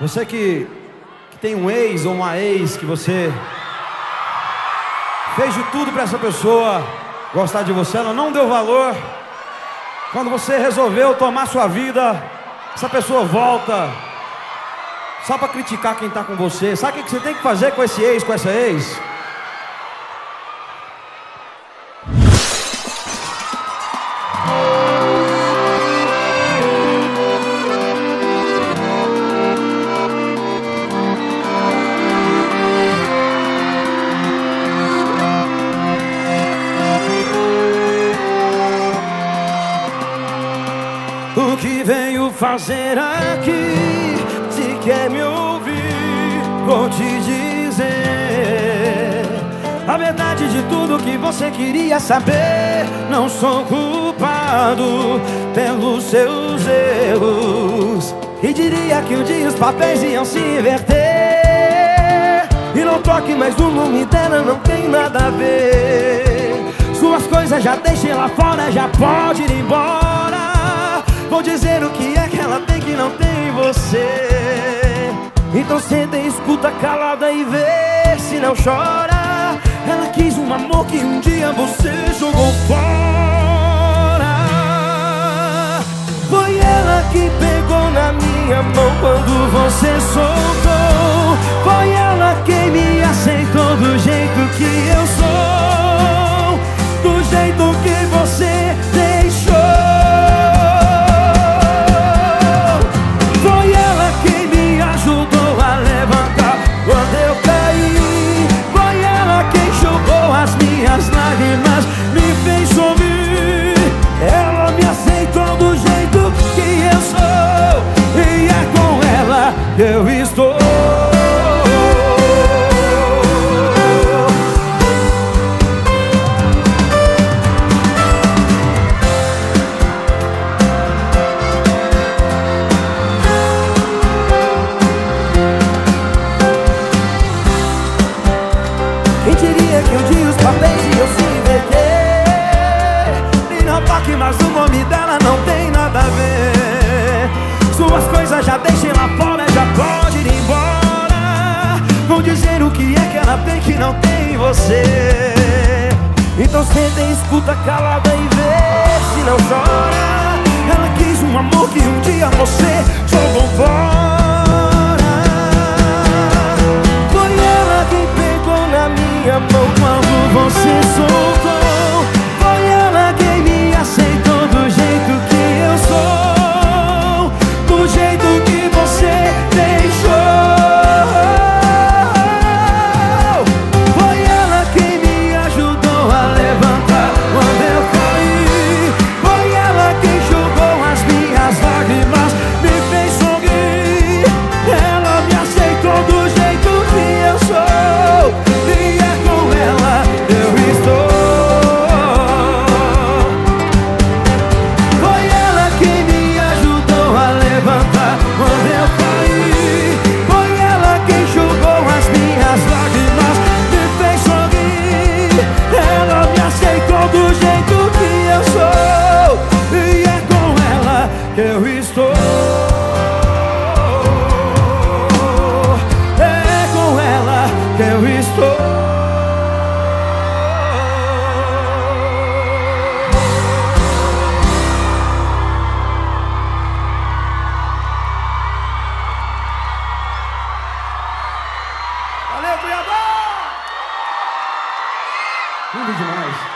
Você que, que tem um ex ou uma ex que você fez de tudo para essa pessoa gostar de você, ela não deu valor. Quando você resolveu tomar sua vida, essa pessoa volta só para criticar quem está com você. Sabe o que você tem que fazer com esse ex, com essa ex? O que veio fazer aqui? Se quer me ouvir, vou te dizer a verdade de tudo que você queria saber. Não sou culpado pelos seus erros. E diria que um dia os papéis iam se inverter. E não toque mais no nome dela, não tem nada a ver. Suas coisas já deixem lá fora, já pode ir embora. Dizer o que é que ela tem que não tem você. Então senta e escuta calada e vê se não chora. Ela quis um amor que um dia você jogou fora. Foi ela que pegou na minha mão quando você soltou. Me fez sorrir. Ela me aceitou do jeito que eu sou, e é com ela que eu estou. Mais o nome dela não tem nada a ver. Suas coisas já deixem lá fora, já pode ir embora. Vão dizer o que é que ela tem que não tem você. Então senta e escuta calada e vê se não chora. Ela quis um amor que um dia você That would be nice.